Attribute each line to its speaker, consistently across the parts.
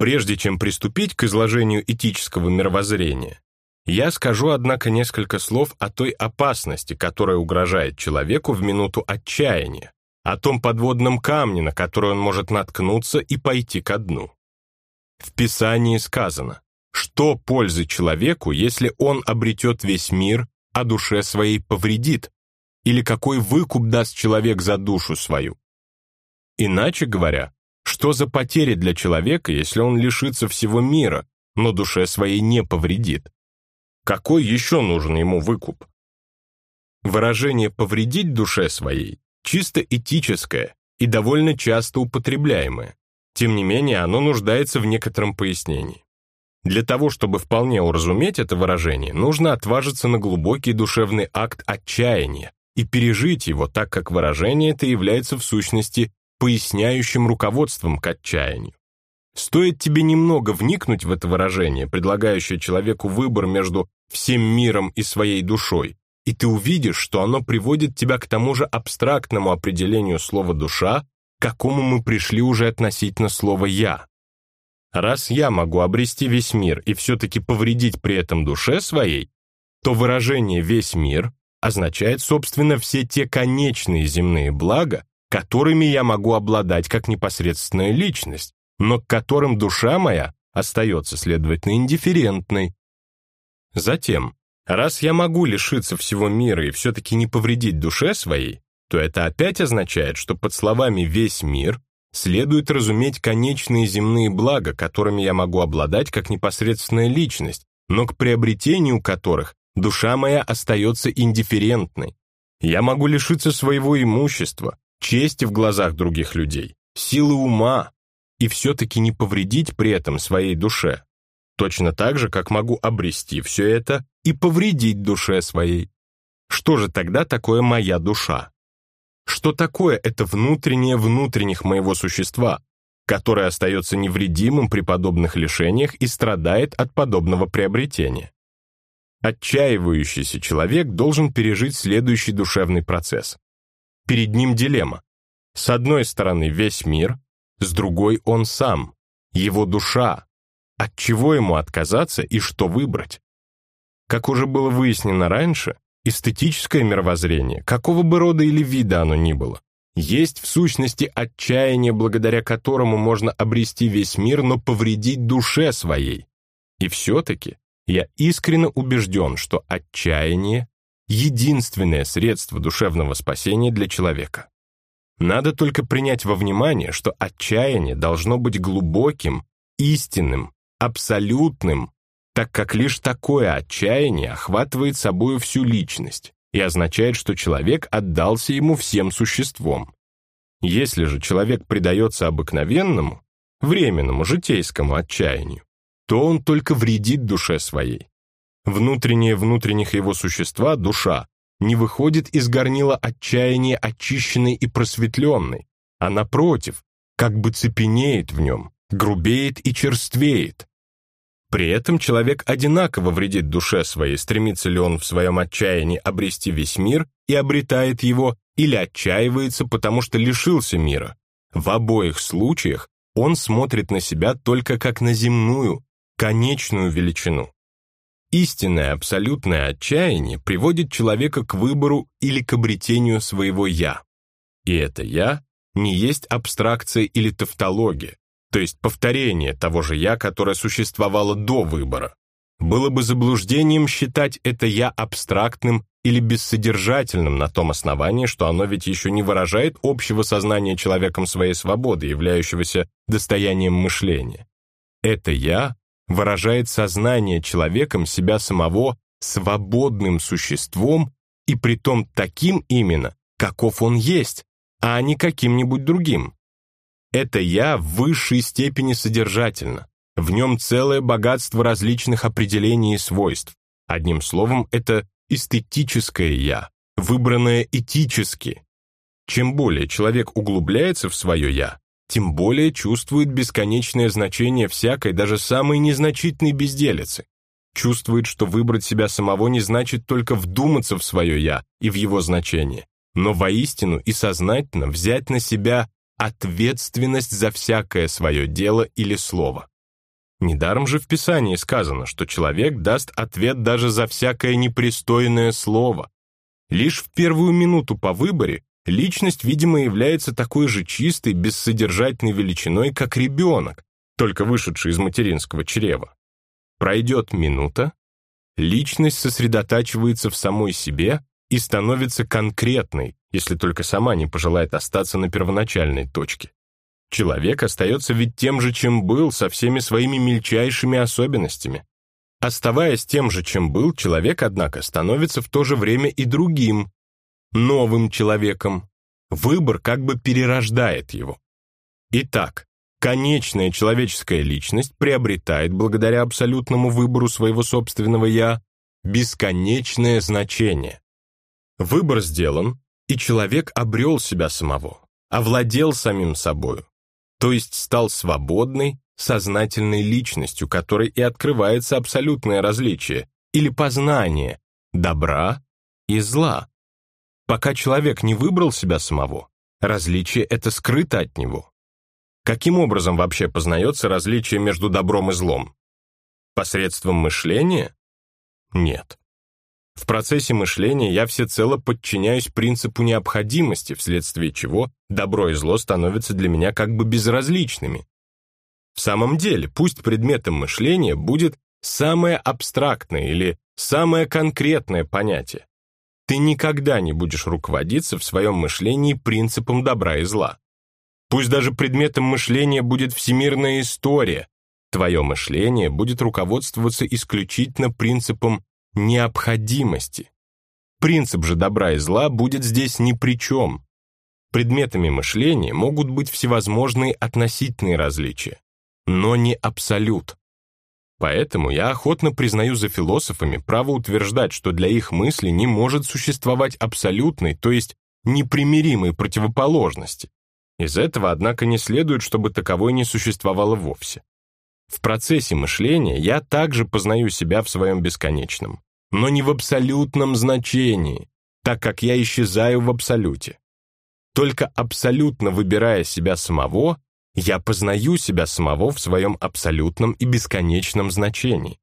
Speaker 1: Прежде чем приступить к изложению этического мировоззрения, я скажу, однако, несколько слов о той опасности, которая угрожает человеку в минуту отчаяния, о том подводном камне, на который он может наткнуться и пойти ко дну. В Писании сказано, что пользы человеку, если он обретет весь мир, а душе своей повредит, или какой выкуп даст человек за душу свою. Иначе говоря, что за потери для человека, если он лишится всего мира, но душе своей не повредит? Какой еще нужен ему выкуп? Выражение «повредить душе своей» чисто этическое и довольно часто употребляемое. Тем не менее, оно нуждается в некотором пояснении. Для того, чтобы вполне уразуметь это выражение, нужно отважиться на глубокий душевный акт отчаяния и пережить его, так как выражение это является в сущности поясняющим руководством к отчаянию. Стоит тебе немного вникнуть в это выражение, предлагающее человеку выбор между всем миром и своей душой, и ты увидишь, что оно приводит тебя к тому же абстрактному определению слова «душа», к какому мы пришли уже относительно слова «я». Раз я могу обрести весь мир и все-таки повредить при этом душе своей, то выражение «весь мир» означает, собственно, все те конечные земные блага, которыми я могу обладать как непосредственная личность, но к которым душа моя остается, следовательно, индифферентной. Затем, раз я могу лишиться всего мира и все-таки не повредить душе своей, то это опять означает, что под словами «весь мир» следует разуметь конечные земные блага, которыми я могу обладать как непосредственная личность, но к приобретению которых душа моя остается индифферентной. Я могу лишиться своего имущества, чести в глазах других людей, силы ума, и все-таки не повредить при этом своей душе. Точно так же, как могу обрести все это и повредить душе своей. Что же тогда такое моя душа? Что такое это внутреннее внутренних моего существа, которое остается невредимым при подобных лишениях и страдает от подобного приобретения? Отчаивающийся человек должен пережить следующий душевный процесс. Перед ним дилемма. С одной стороны весь мир, с другой он сам, его душа. От чего ему отказаться и что выбрать? Как уже было выяснено раньше, эстетическое мировоззрение, какого бы рода или вида оно ни было, есть в сущности отчаяние, благодаря которому можно обрести весь мир, но повредить душе своей. И все-таки я искренне убежден, что отчаяние — единственное средство душевного спасения для человека. Надо только принять во внимание, что отчаяние должно быть глубоким, истинным, абсолютным, так как лишь такое отчаяние охватывает собою всю личность и означает, что человек отдался ему всем существом. Если же человек предается обыкновенному, временному, житейскому отчаянию, то он только вредит душе своей. Внутреннее внутренних его существа, душа, не выходит из горнила отчаяния очищенной и просветленной, а напротив, как бы цепенеет в нем, грубеет и черствеет. При этом человек одинаково вредит душе своей, стремится ли он в своем отчаянии обрести весь мир и обретает его, или отчаивается, потому что лишился мира. В обоих случаях он смотрит на себя только как на земную, конечную величину. Истинное абсолютное отчаяние приводит человека к выбору или к обретению своего «я». И это «я» не есть абстракция или тавтология, то есть повторение того же «я», которое существовало до выбора. Было бы заблуждением считать это «я» абстрактным или бессодержательным на том основании, что оно ведь еще не выражает общего сознания человеком своей свободы, являющегося достоянием мышления. Это «я» выражает сознание человеком себя самого свободным существом и притом таким именно, каков он есть, а не каким-нибудь другим. Это «я» в высшей степени содержательно, в нем целое богатство различных определений и свойств. Одним словом, это эстетическое «я», выбранное этически. Чем более человек углубляется в свое «я», тем более чувствует бесконечное значение всякой, даже самой незначительной безделицы. Чувствует, что выбрать себя самого не значит только вдуматься в свое «я» и в его значение, но воистину и сознательно взять на себя ответственность за всякое свое дело или слово. Недаром же в Писании сказано, что человек даст ответ даже за всякое непристойное слово. Лишь в первую минуту по выборе личность, видимо, является такой же чистой, бессодержательной величиной, как ребенок, только вышедший из материнского чрева. Пройдет минута, личность сосредотачивается в самой себе и становится конкретной, если только сама не пожелает остаться на первоначальной точке. Человек остается ведь тем же, чем был, со всеми своими мельчайшими особенностями. Оставаясь тем же, чем был, человек, однако, становится в то же время и другим, новым человеком. Выбор как бы перерождает его. Итак, конечная человеческая личность приобретает, благодаря абсолютному выбору своего собственного «я», бесконечное значение. Выбор сделан, и человек обрел себя самого, овладел самим собою, то есть стал свободной, сознательной личностью, которой и открывается абсолютное различие или познание добра и зла. Пока человек не выбрал себя самого, различие это скрыто от него. Каким образом вообще познается различие между добром и злом? Посредством мышления? Нет. В процессе мышления я всецело подчиняюсь принципу необходимости, вследствие чего добро и зло становятся для меня как бы безразличными. В самом деле, пусть предметом мышления будет самое абстрактное или самое конкретное понятие. Ты никогда не будешь руководиться в своем мышлении принципом добра и зла. Пусть даже предметом мышления будет всемирная история, твое мышление будет руководствоваться исключительно принципом необходимости. Принцип же добра и зла будет здесь ни при чем. Предметами мышления могут быть всевозможные относительные различия, но не абсолют. Поэтому я охотно признаю за философами право утверждать, что для их мысли не может существовать абсолютной, то есть непримиримой противоположности. Из этого, однако, не следует, чтобы таковой не существовало вовсе. В процессе мышления я также познаю себя в своем бесконечном, но не в абсолютном значении, так как я исчезаю в абсолюте. Только абсолютно выбирая себя самого, я познаю себя самого в своем абсолютном и бесконечном значении.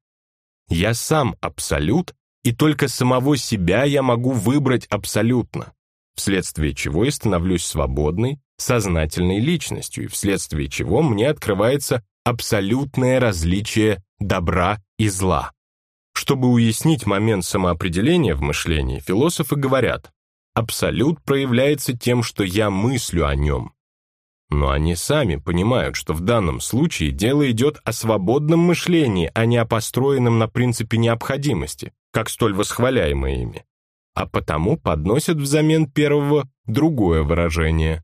Speaker 1: Я сам абсолют, и только самого себя я могу выбрать абсолютно, вследствие чего я становлюсь свободной, сознательной личностью, и вследствие чего мне открывается абсолютное различие добра и зла. Чтобы уяснить момент самоопределения в мышлении, философы говорят, абсолют проявляется тем, что я мыслю о нем. Но они сами понимают, что в данном случае дело идет о свободном мышлении, а не о построенном на принципе необходимости, как столь восхваляемое ими, а потому подносят взамен первого другое выражение.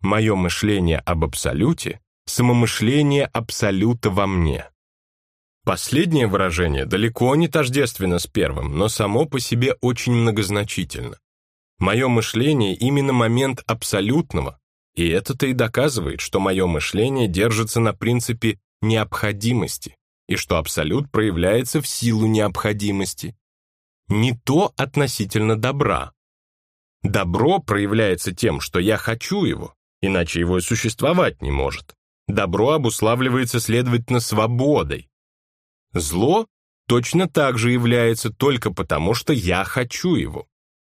Speaker 1: Мое мышление об абсолюте самомышление абсолюта во мне. Последнее выражение далеко не тождественно с первым, но само по себе очень многозначительно. Мое мышление именно момент абсолютного, и это-то и доказывает, что мое мышление держится на принципе необходимости, и что абсолют проявляется в силу необходимости. Не то относительно добра. Добро проявляется тем, что я хочу его, иначе его и существовать не может. Добро обуславливается, следовательно, свободой. Зло точно так же является только потому, что я хочу его.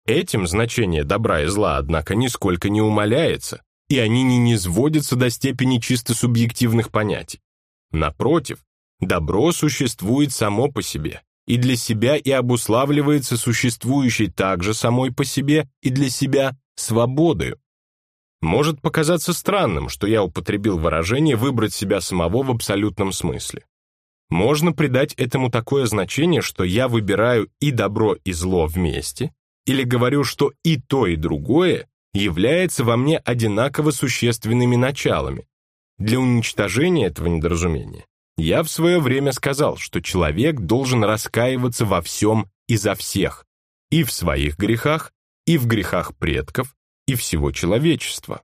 Speaker 1: Этим значение добра и зла, однако, нисколько не умаляется, и они не низводятся до степени чисто субъективных понятий. Напротив, добро существует само по себе, и для себя и обуславливается существующей также самой по себе и для себя свободою. Может показаться странным, что я употребил выражение «выбрать себя самого» в абсолютном смысле. Можно придать этому такое значение, что я выбираю и добро, и зло вместе, или говорю, что и то, и другое является во мне одинаково существенными началами. Для уничтожения этого недоразумения я в свое время сказал, что человек должен раскаиваться во всем и за всех, и в своих грехах, и в грехах предков, и всего человечества.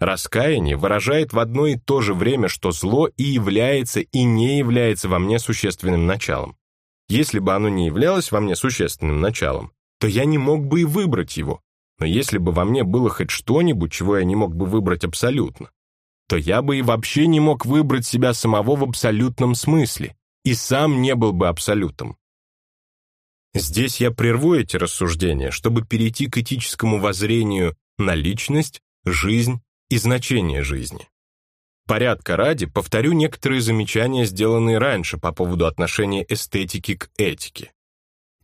Speaker 1: Раскаяние выражает в одно и то же время, что зло и является, и не является во мне существенным началом. Если бы оно не являлось во мне существенным началом, то я не мог бы и выбрать его. Но если бы во мне было хоть что-нибудь, чего я не мог бы выбрать абсолютно, то я бы и вообще не мог выбрать себя самого в абсолютном смысле, и сам не был бы абсолютом. Здесь я прерву эти рассуждения, чтобы перейти к этическому воззрению на личность, жизнь и значение жизни. Порядка ради повторю некоторые замечания, сделанные раньше по поводу отношения эстетики к этике.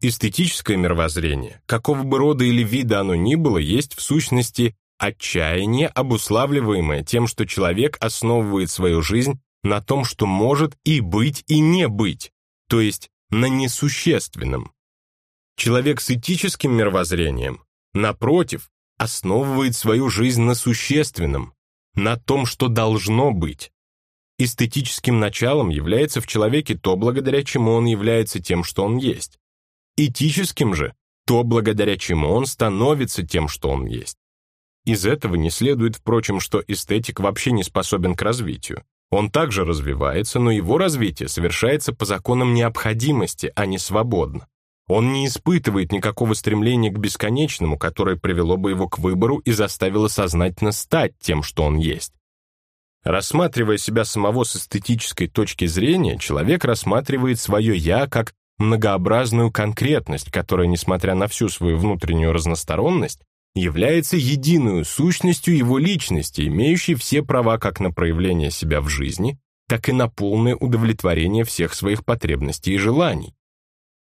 Speaker 1: Эстетическое мировоззрение, какого бы рода или вида оно ни было, есть в сущности отчаяние, обуславливаемое тем, что человек основывает свою жизнь на том, что может и быть, и не быть, то есть на несущественном. Человек с этическим мировоззрением, напротив, основывает свою жизнь на существенном, на том, что должно быть. Эстетическим началом является в человеке то, благодаря чему он является тем, что он есть. Этическим же то, благодаря чему он становится тем, что он есть. Из этого не следует, впрочем, что эстетик вообще не способен к развитию. Он также развивается, но его развитие совершается по законам необходимости, а не свободно. Он не испытывает никакого стремления к бесконечному, которое привело бы его к выбору и заставило сознательно стать тем, что он есть. Рассматривая себя самого с эстетической точки зрения, человек рассматривает свое «я» как многообразную конкретность, которая, несмотря на всю свою внутреннюю разносторонность, является единую сущностью его личности, имеющей все права как на проявление себя в жизни, так и на полное удовлетворение всех своих потребностей и желаний.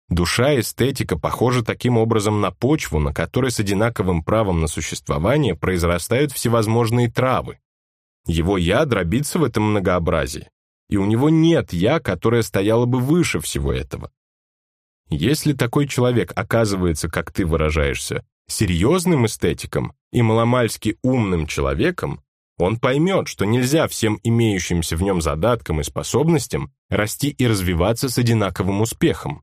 Speaker 1: Душа эстетика похожа таким образом на почву, на которой с одинаковым правом на существование произрастают всевозможные травы. Его «я» дробится в этом многообразии, и у него нет «я», которое стояло бы выше всего этого. Если такой человек оказывается, как ты выражаешься, серьезным эстетиком и маломальски умным человеком, он поймет, что нельзя всем имеющимся в нем задаткам и способностям расти и развиваться с одинаковым успехом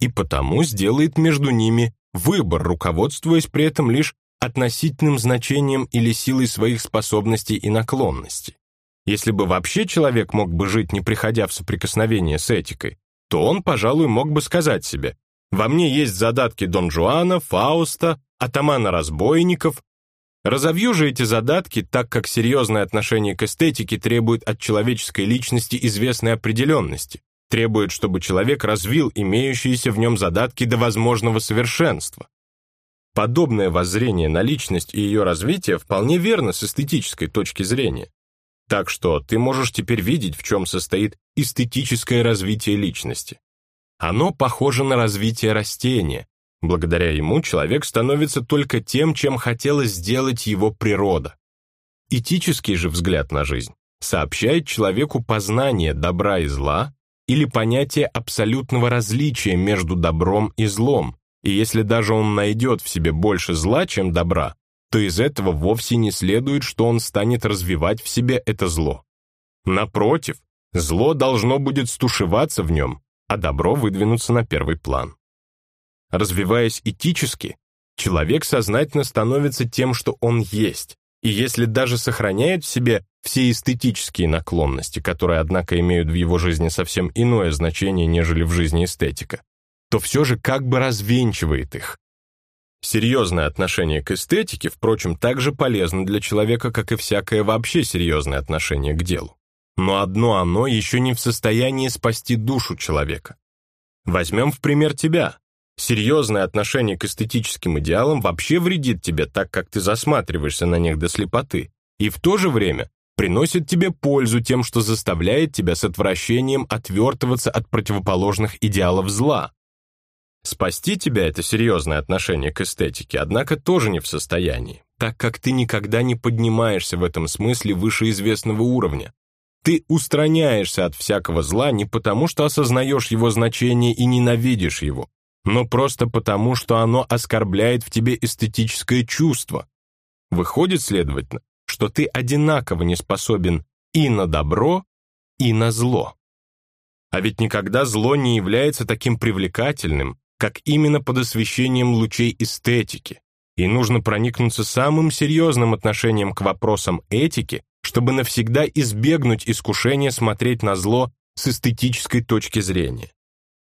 Speaker 1: и потому сделает между ними выбор, руководствуясь при этом лишь относительным значением или силой своих способностей и наклонностей. Если бы вообще человек мог бы жить, не приходя в соприкосновение с этикой, то он, пожалуй, мог бы сказать себе, «Во мне есть задатки Дон Жуана, Фауста, атамана разбойников. Разовью же эти задатки, так как серьезное отношение к эстетике требует от человеческой личности известной определенности требует, чтобы человек развил имеющиеся в нем задатки до возможного совершенства. Подобное воззрение на личность и ее развитие вполне верно с эстетической точки зрения. Так что ты можешь теперь видеть, в чем состоит эстетическое развитие личности. Оно похоже на развитие растения. Благодаря ему человек становится только тем, чем хотела сделать его природа. Этический же взгляд на жизнь сообщает человеку познание добра и зла, или понятие абсолютного различия между добром и злом, и если даже он найдет в себе больше зла, чем добра, то из этого вовсе не следует, что он станет развивать в себе это зло. Напротив, зло должно будет стушеваться в нем, а добро выдвинуться на первый план. Развиваясь этически, человек сознательно становится тем, что он есть, и если даже сохраняет в себе все эстетические наклонности, которые, однако, имеют в его жизни совсем иное значение, нежели в жизни эстетика, то все же как бы развенчивает их. Серьезное отношение к эстетике, впрочем, также полезно для человека, как и всякое вообще серьезное отношение к делу. Но одно оно еще не в состоянии спасти душу человека. Возьмем в пример тебя. Серьезное отношение к эстетическим идеалам вообще вредит тебе так, как ты засматриваешься на них до слепоты, и в то же время приносит тебе пользу тем, что заставляет тебя с отвращением отвертываться от противоположных идеалов зла. Спасти тебя это серьезное отношение к эстетике, однако, тоже не в состоянии, так как ты никогда не поднимаешься в этом смысле выше известного уровня. Ты устраняешься от всякого зла не потому, что осознаешь его значение и ненавидишь его, но просто потому, что оно оскорбляет в тебе эстетическое чувство. Выходит, следовательно, что ты одинаково не способен и на добро, и на зло. А ведь никогда зло не является таким привлекательным, как именно под освещением лучей эстетики, и нужно проникнуться самым серьезным отношением к вопросам этики, чтобы навсегда избегнуть искушения смотреть на зло с эстетической точки зрения.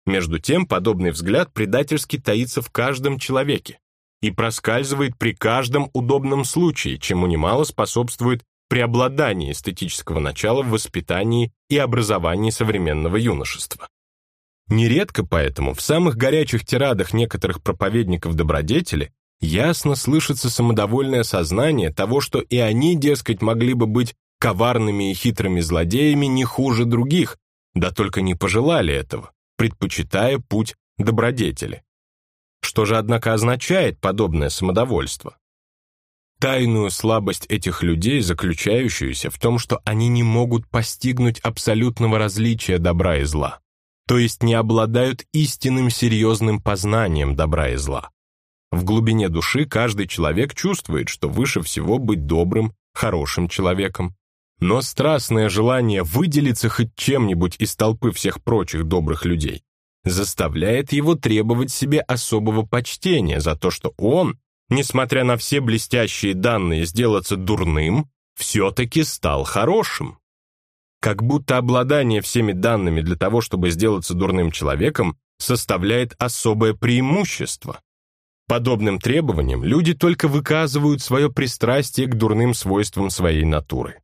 Speaker 1: Между тем, подобный взгляд предательски таится в каждом человеке и проскальзывает при каждом удобном случае, чему немало способствует преобладание эстетического начала в воспитании и образовании современного юношества. Нередко поэтому в самых горячих тирадах некоторых проповедников добродетели ясно слышится самодовольное сознание того, что и они, дескать, могли бы быть коварными и хитрыми злодеями не хуже других, да только не пожелали этого, предпочитая путь добродетели. Что же, однако, означает подобное самодовольство? Тайную слабость этих людей, заключающуюся в том, что они не могут постигнуть абсолютного различия добра и зла, то есть не обладают истинным серьезным познанием добра и зла. В глубине души каждый человек чувствует, что выше всего быть добрым, хорошим человеком. Но страстное желание выделиться хоть чем-нибудь из толпы всех прочих добрых людей заставляет его требовать себе особого почтения за то, что он, несмотря на все блестящие данные сделаться дурным, все-таки стал хорошим. Как будто обладание всеми данными для того, чтобы сделаться дурным человеком, составляет особое преимущество. Подобным требованиям люди только выказывают свое пристрастие к дурным свойствам своей натуры.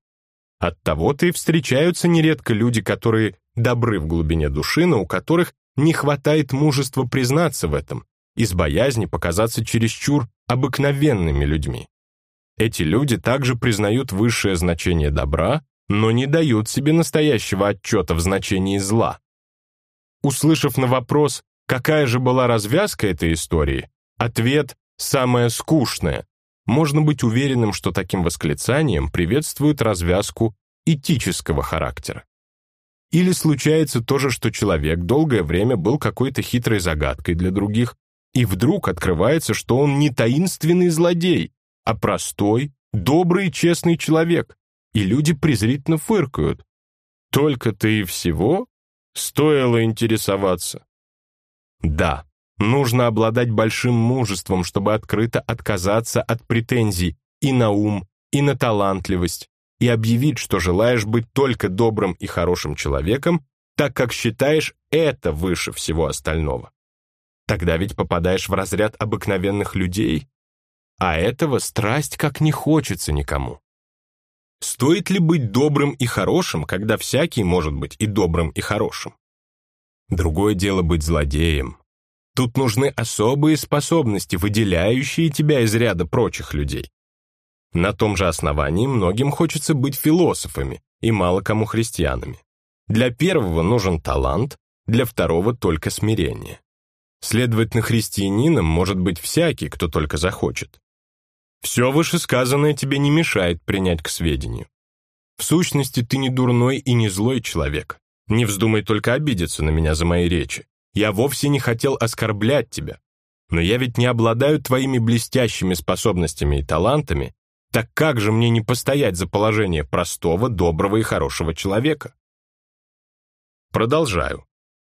Speaker 1: Оттого-то и встречаются нередко люди, которые добры в глубине души, но у которых не хватает мужества признаться в этом, из боязни показаться чересчур обыкновенными людьми. Эти люди также признают высшее значение добра, но не дают себе настоящего отчета в значении зла. Услышав на вопрос, какая же была развязка этой истории, Ответ «самое скучное». Можно быть уверенным, что таким восклицанием приветствует развязку этического характера. Или случается то же, что человек долгое время был какой-то хитрой загадкой для других, и вдруг открывается, что он не таинственный злодей, а простой, добрый честный человек, и люди презрительно фыркают. Только-то и всего стоило интересоваться. Да, Нужно обладать большим мужеством, чтобы открыто отказаться от претензий и на ум, и на талантливость, и объявить, что желаешь быть только добрым и хорошим человеком, так как считаешь это выше всего остального. Тогда ведь попадаешь в разряд обыкновенных людей, а этого страсть как не хочется никому. Стоит ли быть добрым и хорошим, когда всякий может быть и добрым, и хорошим? Другое дело быть злодеем, Тут нужны особые способности, выделяющие тебя из ряда прочих людей. На том же основании многим хочется быть философами и мало кому христианами. Для первого нужен талант, для второго только смирение. Следовательно, христианином может быть всякий, кто только захочет. Все вышесказанное тебе не мешает принять к сведению. В сущности, ты не дурной и не злой человек. Не вздумай только обидеться на меня за мои речи. Я вовсе не хотел оскорблять тебя. Но я ведь не обладаю твоими блестящими способностями и талантами, так как же мне не постоять за положение простого, доброго и хорошего человека? Продолжаю.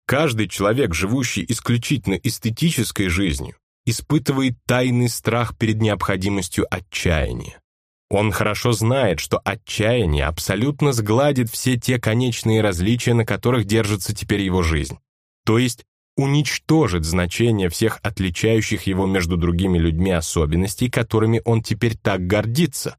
Speaker 1: Каждый человек, живущий исключительно эстетической жизнью, испытывает тайный страх перед необходимостью отчаяния. Он хорошо знает, что отчаяние абсолютно сгладит все те конечные различия, на которых держится теперь его жизнь то есть уничтожит значение всех отличающих его между другими людьми особенностей, которыми он теперь так гордится.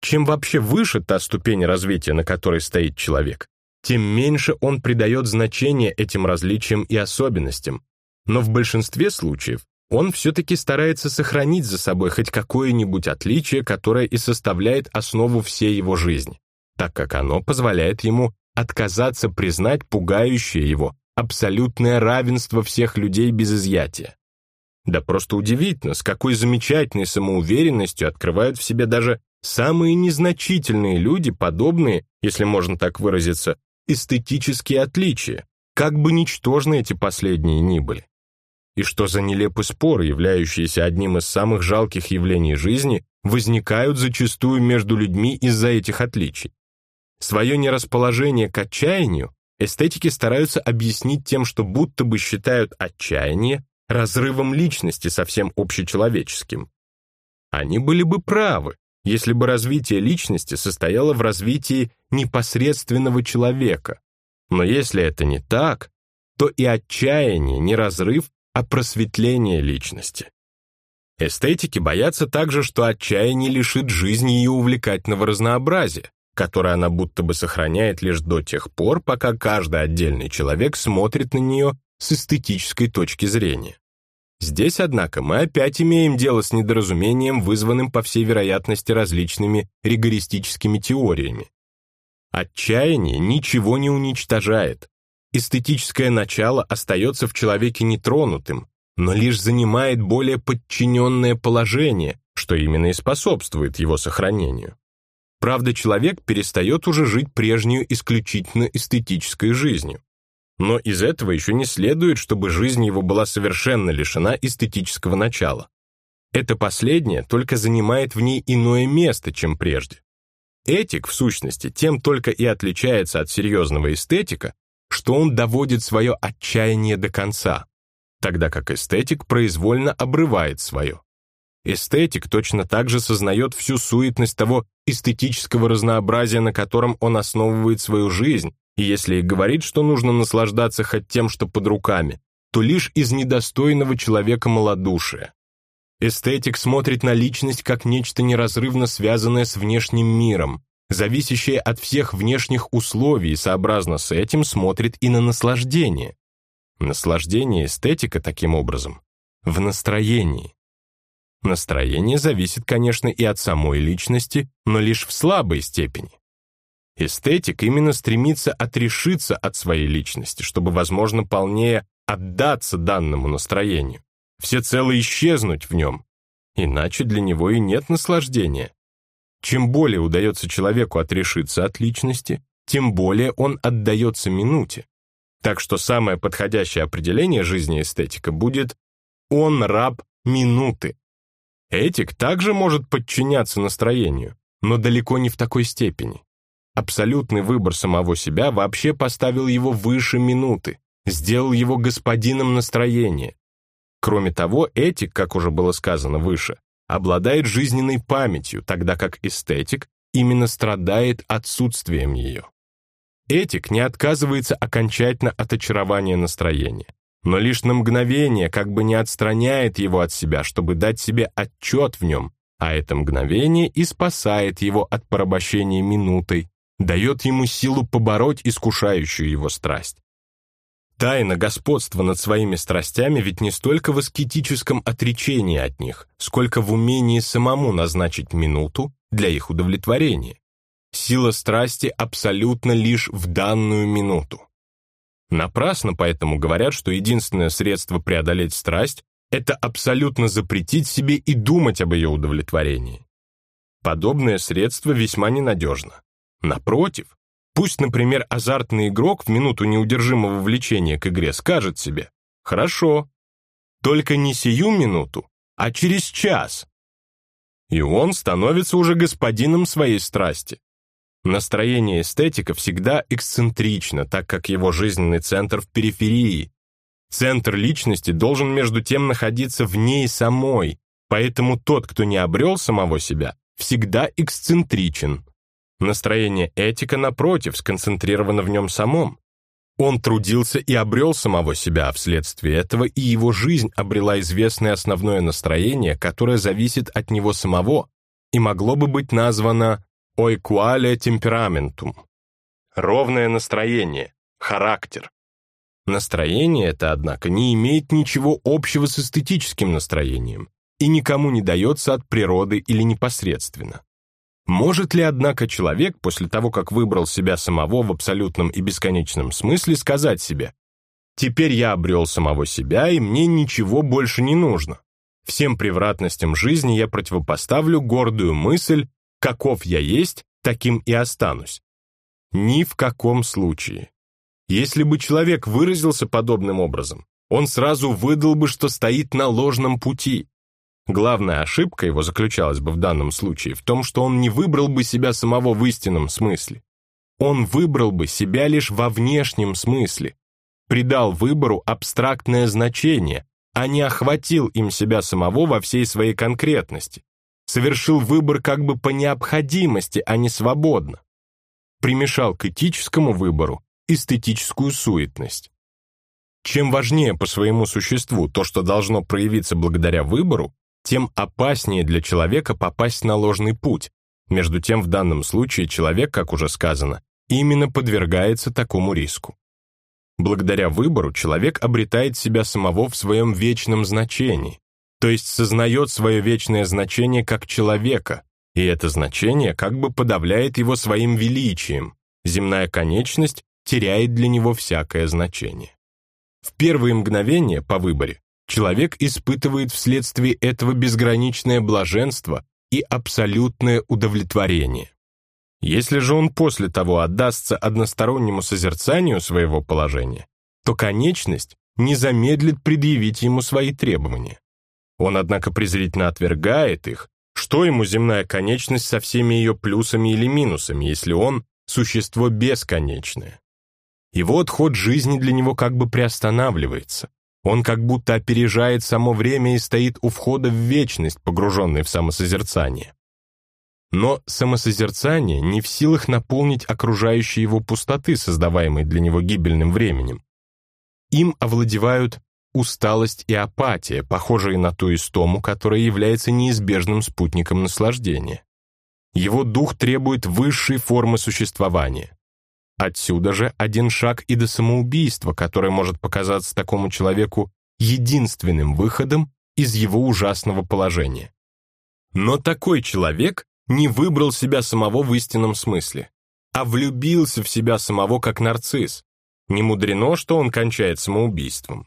Speaker 1: Чем вообще выше та ступень развития, на которой стоит человек, тем меньше он придает значение этим различиям и особенностям, но в большинстве случаев он все-таки старается сохранить за собой хоть какое-нибудь отличие, которое и составляет основу всей его жизни, так как оно позволяет ему отказаться признать пугающее его абсолютное равенство всех людей без изъятия. Да просто удивительно, с какой замечательной самоуверенностью открывают в себе даже самые незначительные люди подобные, если можно так выразиться, эстетические отличия, как бы ничтожны эти последние ни были. И что за нелепый спор, являющийся одним из самых жалких явлений жизни, возникают зачастую между людьми из-за этих отличий. Свое нерасположение к отчаянию Эстетики стараются объяснить тем, что будто бы считают отчаяние разрывом личности со всем общечеловеческим. Они были бы правы, если бы развитие личности состояло в развитии непосредственного человека. Но если это не так, то и отчаяние не разрыв, а просветление личности. Эстетики боятся также, что отчаяние лишит жизни ее увлекательного разнообразия, которое она будто бы сохраняет лишь до тех пор, пока каждый отдельный человек смотрит на нее с эстетической точки зрения. Здесь, однако, мы опять имеем дело с недоразумением, вызванным, по всей вероятности, различными ригористическими теориями. Отчаяние ничего не уничтожает. Эстетическое начало остается в человеке нетронутым, но лишь занимает более подчиненное положение, что именно и способствует его сохранению. Правда, человек перестает уже жить прежнюю исключительно эстетической жизнью. Но из этого еще не следует, чтобы жизнь его была совершенно лишена эстетического начала. Это последнее только занимает в ней иное место, чем прежде. Этик, в сущности, тем только и отличается от серьезного эстетика, что он доводит свое отчаяние до конца, тогда как эстетик произвольно обрывает свое. Эстетик точно так же сознает всю суетность того эстетического разнообразия, на котором он основывает свою жизнь, и если и говорит, что нужно наслаждаться хоть тем, что под руками, то лишь из недостойного человека малодушия. Эстетик смотрит на личность как нечто неразрывно связанное с внешним миром, зависящее от всех внешних условий, сообразно с этим смотрит и на наслаждение. Наслаждение эстетика, таким образом, в настроении. Настроение зависит, конечно, и от самой личности, но лишь в слабой степени. Эстетик именно стремится отрешиться от своей личности, чтобы, возможно, полнее отдаться данному настроению, всецело исчезнуть в нем. Иначе для него и нет наслаждения. Чем более удается человеку отрешиться от личности, тем более он отдается минуте. Так что самое подходящее определение жизни эстетика будет «он раб минуты». Этик также может подчиняться настроению, но далеко не в такой степени. Абсолютный выбор самого себя вообще поставил его выше минуты, сделал его господином настроения. Кроме того, этик, как уже было сказано выше, обладает жизненной памятью, тогда как эстетик именно страдает отсутствием ее. Этик не отказывается окончательно от очарования настроения, но лишь на мгновение как бы не отстраняет его от себя, чтобы дать себе отчет в нем, а это мгновение и спасает его от порабощения минутой, дает ему силу побороть искушающую его страсть. Тайна господства над своими страстями ведь не столько в аскетическом отречении от них, сколько в умении самому назначить минуту для их удовлетворения. Сила страсти абсолютно лишь в данную минуту. Напрасно поэтому говорят, что единственное средство преодолеть страсть – это абсолютно запретить себе и думать об ее удовлетворении. Подобное средство весьма ненадежно. Напротив, пусть, например, азартный игрок в минуту неудержимого влечения к игре скажет себе «Хорошо, только не сию минуту, а через час». И он становится уже господином своей страсти. Настроение эстетика всегда эксцентрично, так как его жизненный центр в периферии. Центр личности должен между тем находиться в ней самой, поэтому тот, кто не обрел самого себя, всегда эксцентричен. Настроение этика, напротив, сконцентрировано в нем самом. Он трудился и обрел самого себя, а вследствие этого и его жизнь обрела известное основное настроение, которое зависит от него самого и могло бы быть названо «oiquale temperamentum» — ровное настроение, характер. Настроение это, однако, не имеет ничего общего с эстетическим настроением и никому не дается от природы или непосредственно. Может ли, однако, человек после того, как выбрал себя самого в абсолютном и бесконечном смысле, сказать себе «Теперь я обрел самого себя, и мне ничего больше не нужно. Всем превратностям жизни я противопоставлю гордую мысль «каков я есть, таким и останусь». Ни в каком случае. Если бы человек выразился подобным образом, он сразу выдал бы, что стоит на ложном пути, Главная ошибка его заключалась бы в данном случае в том, что он не выбрал бы себя самого в истинном смысле. Он выбрал бы себя лишь во внешнем смысле, придал выбору абстрактное значение, а не охватил им себя самого во всей своей конкретности, совершил выбор как бы по необходимости, а не свободно, примешал к этическому выбору эстетическую суетность. Чем важнее по своему существу то, что должно проявиться благодаря выбору, тем опаснее для человека попасть на ложный путь. Между тем, в данном случае человек, как уже сказано, именно подвергается такому риску. Благодаря выбору человек обретает себя самого в своем вечном значении, то есть сознает свое вечное значение как человека, и это значение как бы подавляет его своим величием. Земная конечность теряет для него всякое значение. В первые мгновения по выборе человек испытывает вследствие этого безграничное блаженство и абсолютное удовлетворение. Если же он после того отдастся одностороннему созерцанию своего положения, то конечность не замедлит предъявить ему свои требования. Он, однако, презрительно отвергает их, что ему земная конечность со всеми ее плюсами или минусами, если он – существо бесконечное. Его отход жизни для него как бы приостанавливается. Он как будто опережает само время и стоит у входа в вечность, погруженный в самосозерцание. Но самосозерцание не в силах наполнить окружающие его пустоты, создаваемой для него гибельным временем. Им овладевают усталость и апатия, похожие на ту истому, которая является неизбежным спутником наслаждения. Его дух требует высшей формы существования. Отсюда же один шаг и до самоубийства, которое может показаться такому человеку единственным выходом из его ужасного положения. Но такой человек не выбрал себя самого в истинном смысле, а влюбился в себя самого как нарцисс. Не мудрено, что он кончает самоубийством.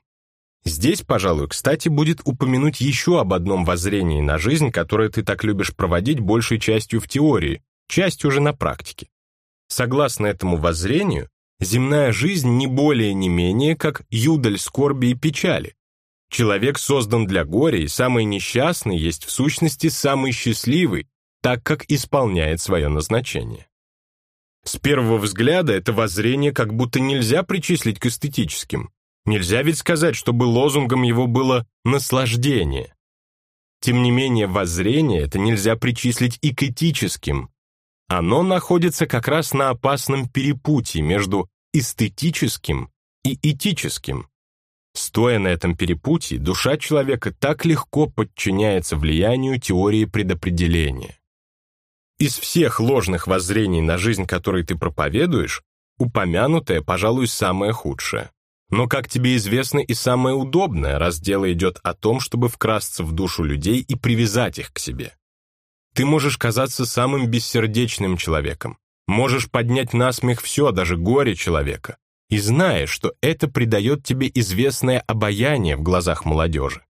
Speaker 1: Здесь, пожалуй, кстати, будет упомянуть еще об одном воззрении на жизнь, которое ты так любишь проводить большей частью в теории, частью уже на практике. Согласно этому воззрению, земная жизнь не более не менее, как юдаль скорби и печали. Человек создан для горя, и самый несчастный есть в сущности самый счастливый, так как исполняет свое назначение. С первого взгляда это воззрение как будто нельзя причислить к эстетическим. Нельзя ведь сказать, чтобы лозунгом его было «наслаждение». Тем не менее, воззрение это нельзя причислить и к этическим. Оно находится как раз на опасном перепутье между эстетическим и этическим. Стоя на этом перепутье, душа человека так легко подчиняется влиянию теории предопределения. Из всех ложных воззрений на жизнь, которые ты проповедуешь, упомянутое, пожалуй, самое худшее. Но, как тебе известно, и самое удобное, раз дело идет о том, чтобы вкрасться в душу людей и привязать их к себе. Ты можешь казаться самым бессердечным человеком, можешь поднять на смех все, даже горе человека, и знаешь, что это придает тебе известное обаяние в глазах молодежи.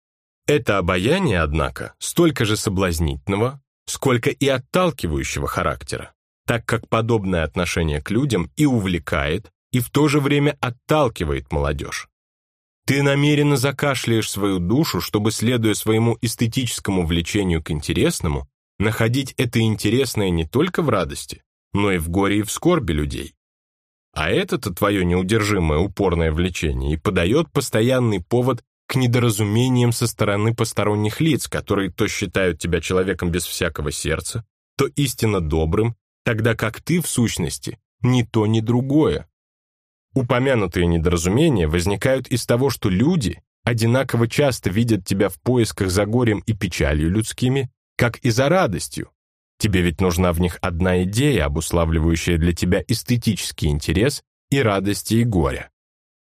Speaker 1: Это обаяние, однако, столько же соблазнительного, сколько и отталкивающего характера, так как подобное отношение к людям и увлекает, и в то же время отталкивает молодежь. Ты намеренно закашляешь свою душу, чтобы, следуя своему эстетическому влечению к интересному, находить это интересное не только в радости, но и в горе и в скорби людей. А это-то твое неудержимое упорное влечение и подает постоянный повод к недоразумениям со стороны посторонних лиц, которые то считают тебя человеком без всякого сердца, то истинно добрым, тогда как ты, в сущности, ни то, ни другое. Упомянутые недоразумения возникают из того, что люди одинаково часто видят тебя в поисках за горем и печалью людскими, как и за радостью. Тебе ведь нужна в них одна идея, обуславливающая для тебя эстетический интерес и радости и горя.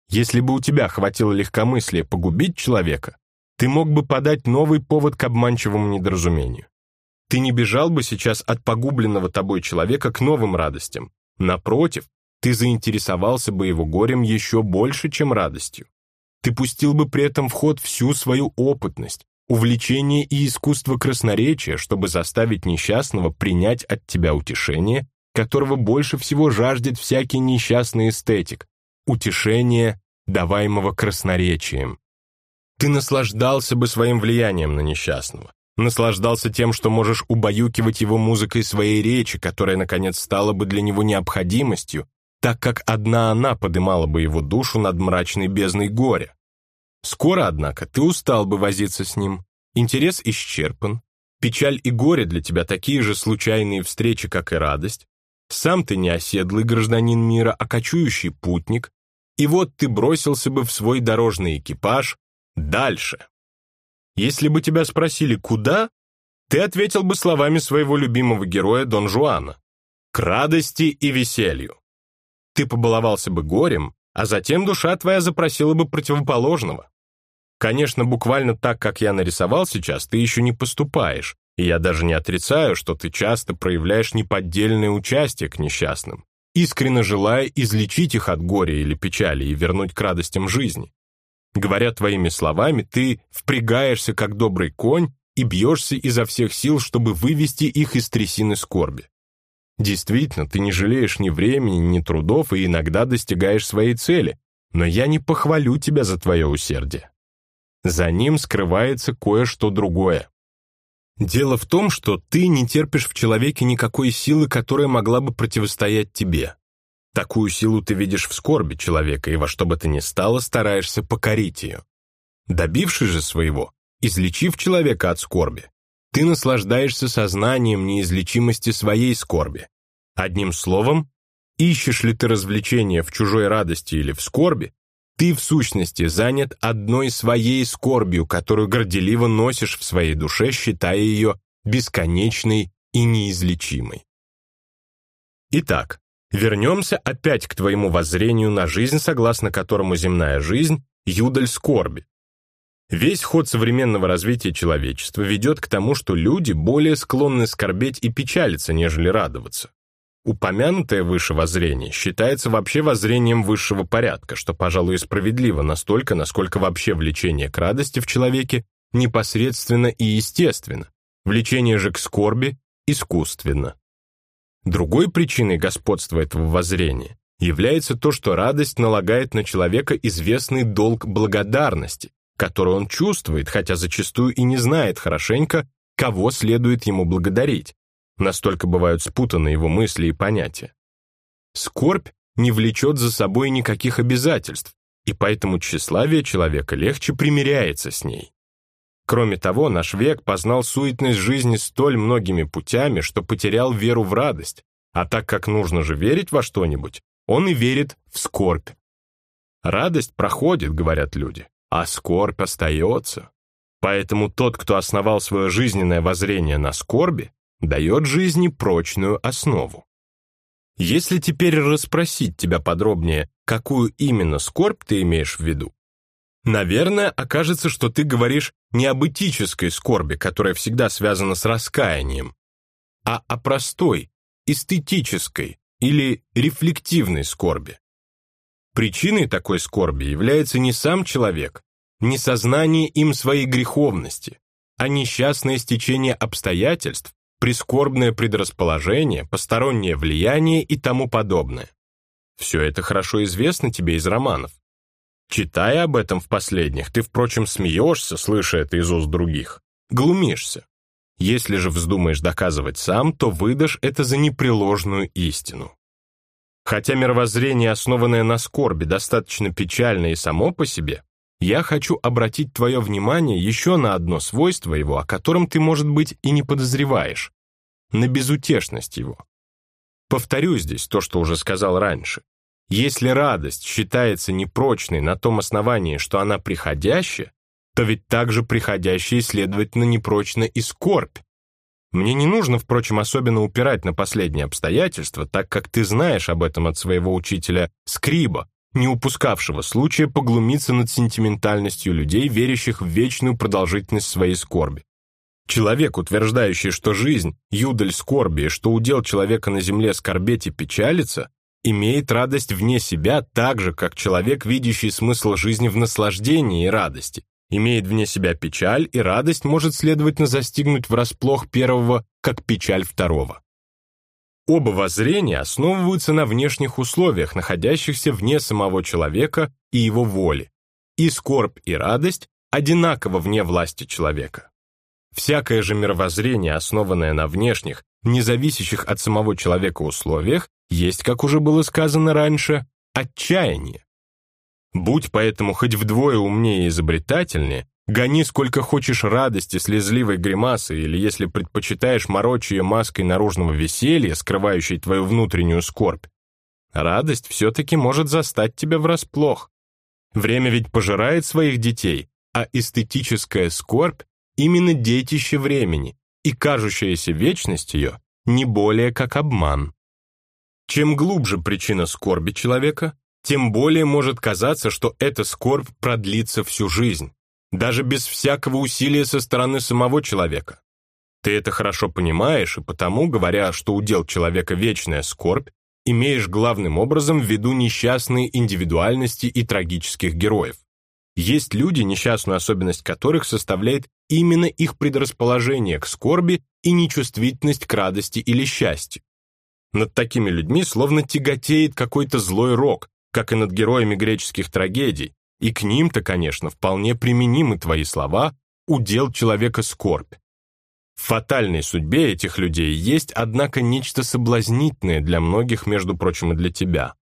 Speaker 1: Если бы у тебя хватило легкомыслия погубить человека, ты мог бы подать новый повод к обманчивому недоразумению. Ты не бежал бы сейчас от погубленного тобой человека к новым радостям. Напротив, ты заинтересовался бы его горем еще больше, чем радостью. Ты пустил бы при этом в ход всю свою опытность, увлечение и искусство красноречия, чтобы заставить несчастного принять от тебя утешение, которого больше всего жаждет всякий несчастный эстетик, утешение даваемого красноречием. Ты наслаждался бы своим влиянием на несчастного, наслаждался тем, что можешь убаюкивать его музыкой своей речи, которая, наконец, стала бы для него необходимостью, так как одна она подымала бы его душу над мрачной бездной горя. Скоро, однако, ты устал бы возиться с ним, интерес исчерпан, печаль и горе для тебя такие же случайные встречи, как и радость, сам ты не оседлый гражданин мира, а кочующий путник, и вот ты бросился бы в свой дорожный экипаж дальше. Если бы тебя спросили «куда?», ты ответил бы словами своего любимого героя Дон Жуана «к радости и веселью». Ты побаловался бы горем, а затем душа твоя запросила бы противоположного. Конечно, буквально так, как я нарисовал сейчас, ты еще не поступаешь, и я даже не отрицаю, что ты часто проявляешь неподдельное участие к несчастным, искренне желая излечить их от горя или печали и вернуть к радостям жизни. Говоря твоими словами, ты впрягаешься, как добрый конь, и бьешься изо всех сил, чтобы вывести их из трясины скорби. Действительно, ты не жалеешь ни времени, ни трудов и иногда достигаешь своей цели, но я не похвалю тебя за твое усердие. За ним скрывается кое-что другое. Дело в том, что ты не терпишь в человеке никакой силы, которая могла бы противостоять тебе. Такую силу ты видишь в скорби человека, и во что бы то ни стало стараешься покорить ее. Добившись же своего, излечив человека от скорби, ты наслаждаешься сознанием неизлечимости своей скорби. Одним словом, ищешь ли ты развлечения в чужой радости или в скорби, ты в сущности занят одной своей скорбью, которую горделиво носишь в своей душе, считая ее бесконечной и неизлечимой. Итак, вернемся опять к твоему воззрению на жизнь, согласно которому земная жизнь – юдаль скорби, Весь ход современного развития человечества ведет к тому, что люди более склонны скорбеть и печалиться, нежели радоваться. Упомянутое выше воззрение считается вообще воззрением высшего порядка, что, пожалуй, справедливо настолько, насколько вообще влечение к радости в человеке непосредственно и естественно, влечение же к скорби искусственно. Другой причиной господства этого воззрения является то, что радость налагает на человека известный долг благодарности, которую он чувствует, хотя зачастую и не знает хорошенько, кого следует ему благодарить. Настолько бывают спутаны его мысли и понятия. Скорбь не влечет за собой никаких обязательств, и поэтому тщеславие человека легче примиряется с ней. Кроме того, наш век познал суетность жизни столь многими путями, что потерял веру в радость, а так как нужно же верить во что-нибудь, он и верит в скорбь. Радость проходит, говорят люди, а скорбь остается. Поэтому тот, кто основал свое жизненное воззрение на скорби, дает жизни прочную основу. Если теперь расспросить тебя подробнее, какую именно скорбь ты имеешь в виду, наверное, окажется, что ты говоришь не об этической скорби, которая всегда связана с раскаянием, а о простой, эстетической или рефлективной скорби. Причиной такой скорби является не сам человек, не сознание им своей греховности, а несчастное стечение обстоятельств, прискорбное предрасположение, постороннее влияние и тому подобное. Все это хорошо известно тебе из романов. Читая об этом в последних, ты, впрочем, смеешься, слыша это из уст других, глумишься. Если же вздумаешь доказывать сам, то выдашь это за непреложную истину. Хотя мировоззрение, основанное на скорби, достаточно печально и само по себе, я хочу обратить твое внимание еще на одно свойство его, о котором ты, может быть, и не подозреваешь, на безутешность его. Повторю здесь то, что уже сказал раньше. Если радость считается непрочной на том основании, что она приходящая, то ведь также приходящая, следовательно, непрочна и скорбь, мне не нужно, впрочем, особенно упирать на последние обстоятельства, так как ты знаешь об этом от своего учителя Скриба, не упускавшего случая поглумиться над сентиментальностью людей, верящих в вечную продолжительность своей скорби. Человек, утверждающий, что жизнь – юдаль скорби, и что удел человека на земле скорбеть и печалиться, имеет радость вне себя так же, как человек, видящий смысл жизни в наслаждении и радости, имеет вне себя печаль, и радость может, следовательно, застигнуть врасплох первого, как печаль второго. Оба воззрения основываются на внешних условиях, находящихся вне самого человека и его воли. И скорбь, и радость одинаково вне власти человека. Всякое же мировоззрение, основанное на внешних, независящих от самого человека условиях, есть, как уже было сказано раньше, отчаяние. Будь поэтому хоть вдвое умнее и изобретательнее, гони сколько хочешь радости, слезливой гримасы, или если предпочитаешь морочь ее маской наружного веселья, скрывающей твою внутреннюю скорбь. Радость все-таки может застать тебя врасплох. Время ведь пожирает своих детей, а эстетическая скорбь именно детище времени, и кажущаяся вечность ее не более как обман. Чем глубже причина скорби человека, тем более может казаться, что эта скорбь продлится всю жизнь, даже без всякого усилия со стороны самого человека. Ты это хорошо понимаешь, и потому, говоря, что удел человека вечная скорбь, имеешь главным образом в виду несчастные индивидуальности и трагических героев. Есть люди, несчастную особенность которых составляет именно их предрасположение к скорби и нечувствительность к радости или счастью. Над такими людьми словно тяготеет какой-то злой рок, как и над героями греческих трагедий, и к ним-то, конечно, вполне применимы твои слова «удел человека скорбь». В фатальной судьбе этих людей есть, однако, нечто соблазнительное для многих, между прочим, и для тебя.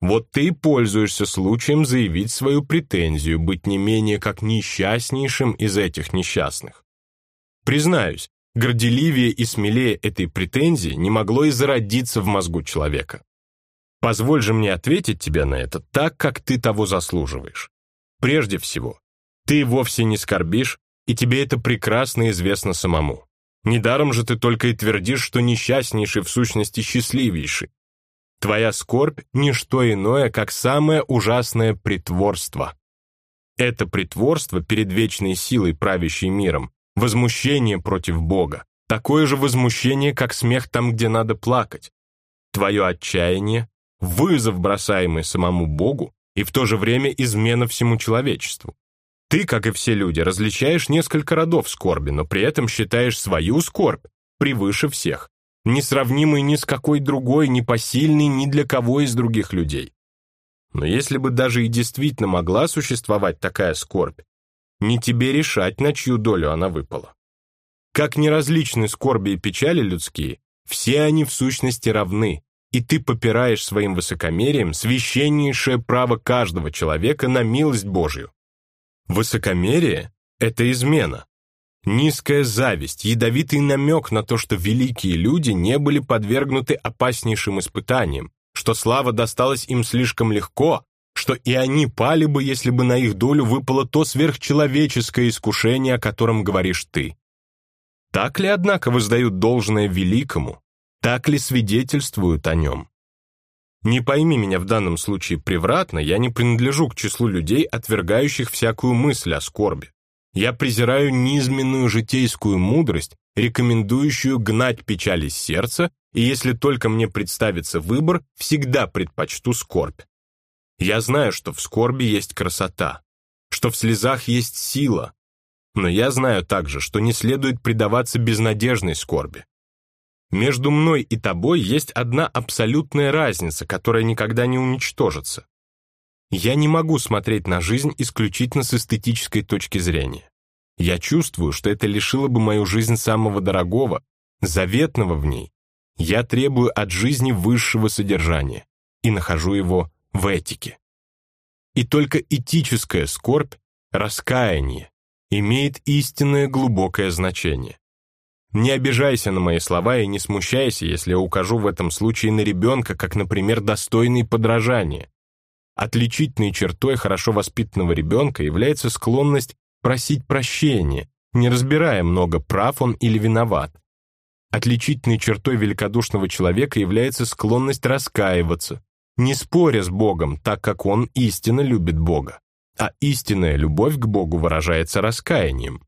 Speaker 1: Вот ты пользуешься случаем заявить свою претензию, быть не менее как несчастнейшим из этих несчастных. Признаюсь, горделивее и смелее этой претензии не могло и зародиться в мозгу человека. Позволь же мне ответить тебе на это так, как ты того заслуживаешь. Прежде всего, ты вовсе не скорбишь, и тебе это прекрасно известно самому. Недаром же ты только и твердишь, что несчастнейший в сущности счастливейший. Твоя скорбь — ничто иное, как самое ужасное притворство. Это притворство перед вечной силой, правящей миром, возмущение против Бога, такое же возмущение, как смех там, где надо плакать. Твое отчаяние — вызов, бросаемый самому Богу, и в то же время измена всему человечеству. Ты, как и все люди, различаешь несколько родов скорби, но при этом считаешь свою скорбь превыше всех, несравнимый ни с какой другой, непосильный ни для кого из других людей. Но если бы даже и действительно могла существовать такая скорбь, не тебе решать, на чью долю она выпала. Как неразличны скорби и печали людские, все они в сущности равны, и ты попираешь своим высокомерием священнейшее право каждого человека на милость Божью. Высокомерие — это измена, Низкая зависть, ядовитый намек на то, что великие люди не были подвергнуты опаснейшим испытаниям, что слава досталась им слишком легко, что и они пали бы, если бы на их долю выпало то сверхчеловеческое искушение, о котором говоришь ты. Так ли, однако, воздают должное великому? Так ли свидетельствуют о нем? Не пойми меня в данном случае превратно, я не принадлежу к числу людей, отвергающих всякую мысль о скорби. Я презираю низменную житейскую мудрость, рекомендующую гнать печаль из сердца, и если только мне представится выбор, всегда предпочту скорбь. Я знаю, что в скорби есть красота, что в слезах есть сила, но я знаю также, что не следует предаваться безнадежной скорби. Между мной и тобой есть одна абсолютная разница, которая никогда не уничтожится. Я не могу смотреть на жизнь исключительно с эстетической точки зрения. Я чувствую, что это лишило бы мою жизнь самого дорогого, заветного в ней. Я требую от жизни высшего содержания и нахожу его в этике. И только этическая скорбь, раскаяние, имеет истинное глубокое значение. Не обижайся на мои слова и не смущайся, если я укажу в этом случае на ребенка, как, например, достойный подражания. Отличительной чертой хорошо воспитанного ребенка является склонность просить прощения, не разбирая много, прав он или виноват. Отличительной чертой великодушного человека является склонность раскаиваться, не споря с Богом, так как он истинно любит Бога. А истинная любовь к Богу выражается раскаянием.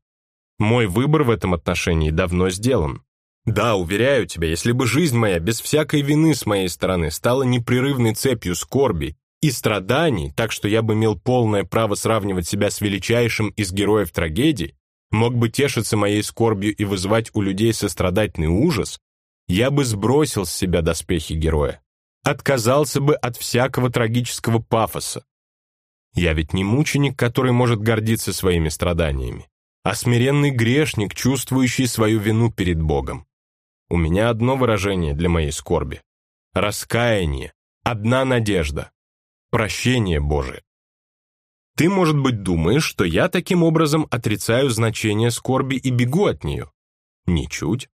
Speaker 1: Мой выбор в этом отношении давно сделан. Да, уверяю тебя, если бы жизнь моя без всякой вины с моей стороны стала непрерывной цепью скорби и страданий, так что я бы имел полное право сравнивать себя с величайшим из героев трагедии, мог бы тешиться моей скорбью и вызывать у людей сострадательный ужас, я бы сбросил с себя доспехи героя, отказался бы от всякого трагического пафоса. Я ведь не мученик, который может гордиться своими страданиями, а смиренный грешник, чувствующий свою вину перед Богом. У меня одно выражение для моей скорби — раскаяние, одна надежда прощение Божие. Ты, может быть, думаешь, что я таким образом отрицаю значение скорби и бегу от нее? Ничуть.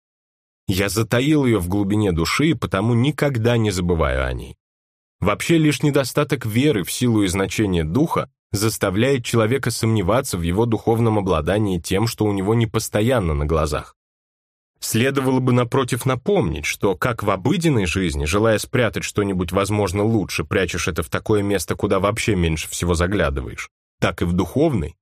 Speaker 1: Я затаил ее в глубине души и потому никогда не забываю о ней. Вообще лишь недостаток веры в силу и значение духа заставляет человека сомневаться в его духовном обладании тем, что у него не постоянно на глазах. Следовало бы, напротив, напомнить, что, как в обыденной жизни, желая спрятать что-нибудь, возможно, лучше, прячешь это в такое место, куда вообще меньше всего заглядываешь, так и в духовной.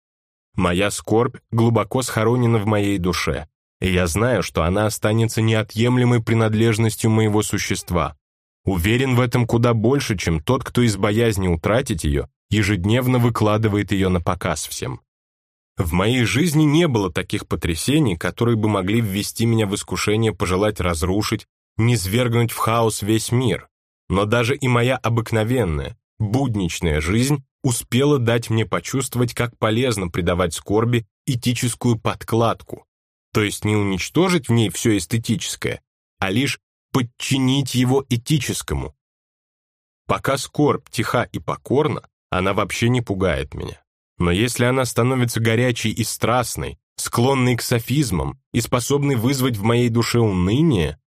Speaker 1: Моя скорбь глубоко схоронена в моей душе, и я знаю, что она останется неотъемлемой принадлежностью моего существа. Уверен в этом куда больше, чем тот, кто из боязни утратить ее, ежедневно выкладывает ее на показ всем. В моей жизни не было таких потрясений, которые бы могли ввести меня в искушение пожелать разрушить, низвергнуть в хаос весь мир. Но даже и моя обыкновенная, будничная жизнь успела дать мне почувствовать, как полезно придавать скорби этическую подкладку, то есть не уничтожить в ней все эстетическое, а лишь подчинить его этическому. Пока скорбь тиха и покорна, она вообще не пугает меня. Но если она становится горячей и страстной, склонной к софизмам и способной вызвать в моей душе уныние,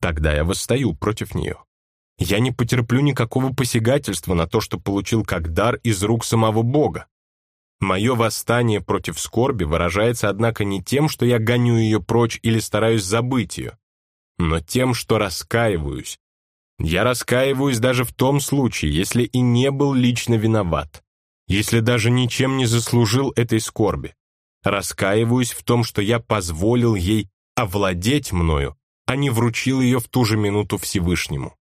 Speaker 1: тогда я восстаю против нее. Я не потерплю никакого посягательства на то, что получил как дар из рук самого Бога. Мое восстание против скорби выражается, однако, не тем, что я гоню ее прочь или стараюсь забыть ее, но тем, что раскаиваюсь. Я раскаиваюсь даже в том случае, если и не был лично виноват если даже ничем не заслужил этой скорби. Раскаиваюсь в том, что я позволил ей овладеть мною, а не вручил ее в ту же минуту Всевышнему.